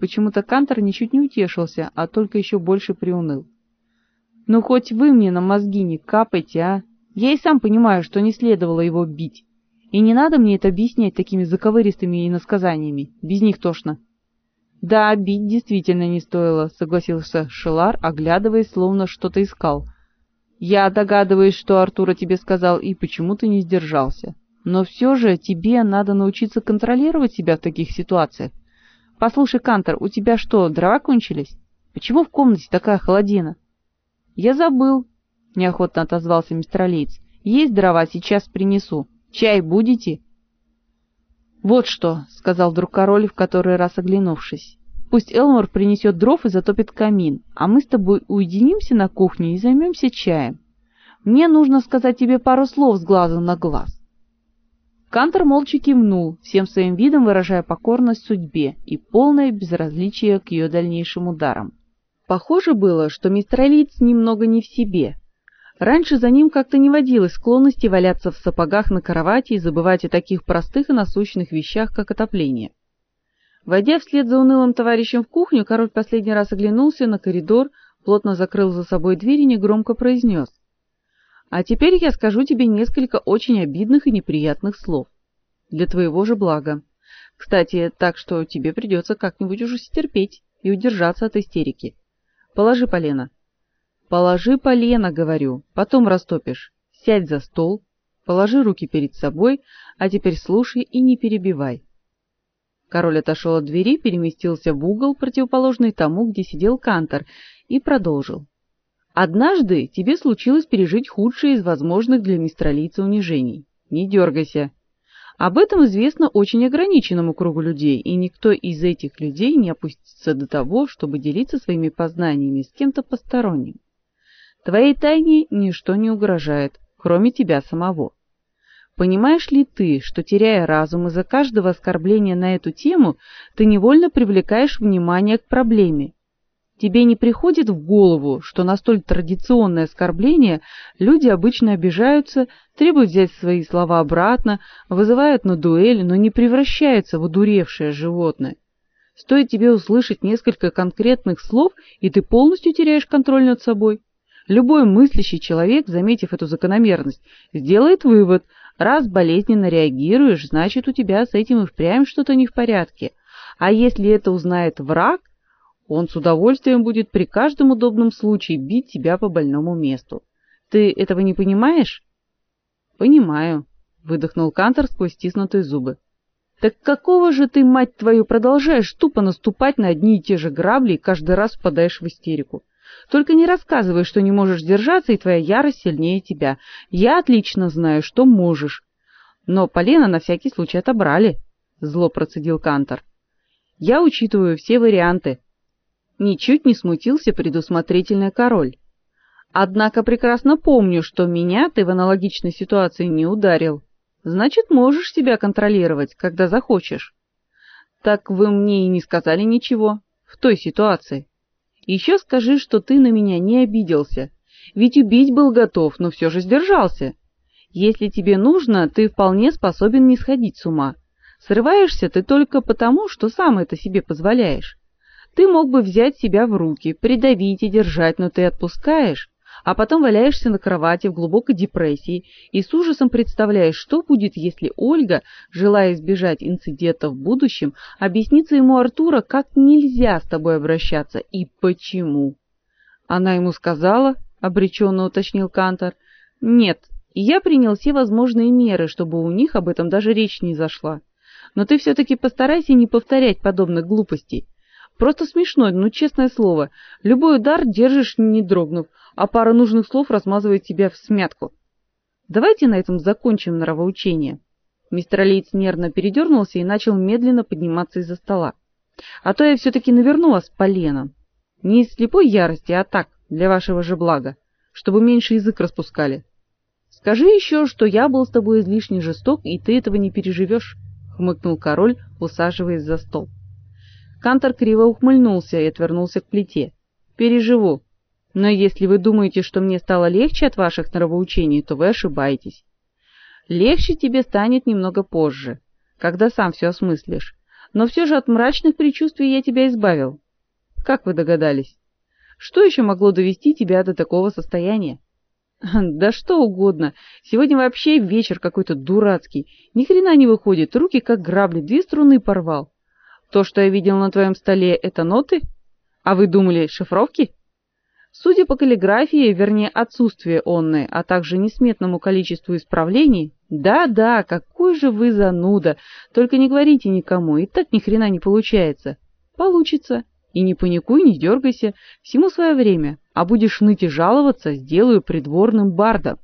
Почему-то Кантор ничуть не утешился, а только еще больше приуныл. Ну хоть вы мне на мозги не капайте, а? Я и сам понимаю, что не следовало его бить. И не надо мне это объяснять такими заковыристыми иносказаниями. Без них тошно. Да, бить действительно не стоило, согласился Шелар, оглядываясь, словно что-то искал. Я догадываюсь, что Артур тебе сказал, и почему ты не сдержался. Но все же тебе надо научиться контролировать себя в таких ситуациях. Послушай, Кантор, у тебя что, дрова кончились? Почему в комнате такая холодина? Я забыл, неохотно отозвался мистер Алиец. Есть дрова, сейчас принесу. Чай будете? Вот что, сказал вдруг король, в который раз оглянувшись. Пусть Элмор принесет дров и затопит камин, а мы с тобой уединимся на кухне и займемся чаем. Мне нужно сказать тебе пару слов с глазу на глаз. Кантор молча кивнул, всем своим видом выражая покорность судьбе и полное безразличие к ее дальнейшим ударам. Похоже было, что мистер Алиц немного не в себе. Раньше за ним как-то не водилось склонности валяться в сапогах на кровати и забывать о таких простых и насущных вещах, как отопление. Войдя вслед за унылым товарищем в кухню, король последний раз оглянулся на коридор, плотно закрыл за собой дверь и негромко произнес. «А теперь я скажу тебе несколько очень обидных и неприятных слов. Для твоего же блага. Кстати, так что тебе придется как-нибудь уже стерпеть и удержаться от истерики. Положи полено». «Положи полено, говорю, потом растопишь. Сядь за стол, положи руки перед собой, а теперь слушай и не перебивай. Король отошел от двери, переместился в угол, противоположный тому, где сидел Кантор, и продолжил. Однажды тебе случилось пережить худшее из возможных для мистралийца унижений. Не дергайся. Об этом известно очень ограниченному кругу людей, и никто из этих людей не опустится до того, чтобы делиться своими познаниями с кем-то посторонним. Твоей тайне ничто не угрожает, кроме тебя самого. Понимаешь ли ты, что теряя разум из-за каждого оскорбления на эту тему, ты невольно привлекаешь внимание к проблеме? Тебе не приходит в голову, что на столь традиционное оскорбление люди обычно обижаются, требуют взять свои слова обратно, вызывают на дуэль, но не превращаются в одуревшее животное? Стоит тебе услышать несколько конкретных слов, и ты полностью теряешь контроль над собой. Любой мыслящий человек, заметив эту закономерность, сделает вывод – Раз болезненно реагируешь, значит, у тебя с этим и впрямь что-то не в порядке. А если это узнает враг, он с удовольствием будет при каждом удобном случае бить тебя по больному месту. Ты этого не понимаешь? Понимаю, выдохнул Кантор сквозь стиснутые зубы. Так какого же ты, мать твою, продолжаешь тупо наступать на одни и те же грабли и каждый раз впадаешь в истерику? Только не рассказывай, что не можешь держаться, и твоя ярость сильнее тебя. Я отлично знаю, что можешь. Но полено на всякий случай отобрали, зло процедил Кантор. Я учитываю все варианты. Ничуть не смутился предусмотрительный король. Однако прекрасно помню, что меня ты в аналогичной ситуации не ударил. Значит, можешь себя контролировать, когда захочешь. Так вы мне и не сказали ничего в той ситуации. Еще скажи, что ты на меня не обиделся. Ведь убить был готов, но все же сдержался. Если тебе нужно, ты вполне способен не сходить с ума. Срываешься ты только потому, что сам это себе позволяешь. Ты мог бы взять себя в руки, придавить и держать, но ты отпускаешь а потом валяешься на кровати в глубокой депрессии и с ужасом представляешь, что будет, если Ольга, желая избежать инцидента в будущем, объяснится ему Артура, как нельзя с тобой обращаться и почему. Она ему сказала, обреченно уточнил Кантор. Нет, я принял все возможные меры, чтобы у них об этом даже речь не зашла. Но ты все таки постарайся не повторять подобных глупостей. Просто смешно, ну честное слово. Любой удар держишь не дрогнув, а пара нужных слов размазывает тебя в смятку. Давайте на этом закончим нравоучение. Мистер Алиец нервно передернулся и начал медленно подниматься из-за стола. А то я все таки наверну вас поленом. Не из слепой ярости, а так, для вашего же блага, чтобы меньше язык распускали. Скажи еще, что я был с тобой излишне жесток, и ты этого не переживешь, — хмыкнул король, усаживаясь за стол. Кантор криво ухмыльнулся и отвернулся к плите. Переживу. Но если вы думаете, что мне стало легче от ваших нравоучений, то вы ошибаетесь. Легче тебе станет немного позже, когда сам все осмыслишь. Но все же от мрачных предчувствий я тебя избавил. Как вы догадались? Что еще могло довести тебя до такого состояния? Да что угодно. Сегодня вообще вечер какой-то дурацкий. Ни хрена не выходит, руки как грабли, две струны порвал. То, что я видел на твоем столе, это ноты? А вы думали, шифровки? Судя по каллиграфии, вернее, отсутствию онной, а также несметному количеству исправлений, да-да, какой же вы зануда. Только не говорите никому, и так ни хрена не получается. Получится. И не паникуй, не дергайся, всему свое время. А будешь ныть и жаловаться, сделаю придворным бардом.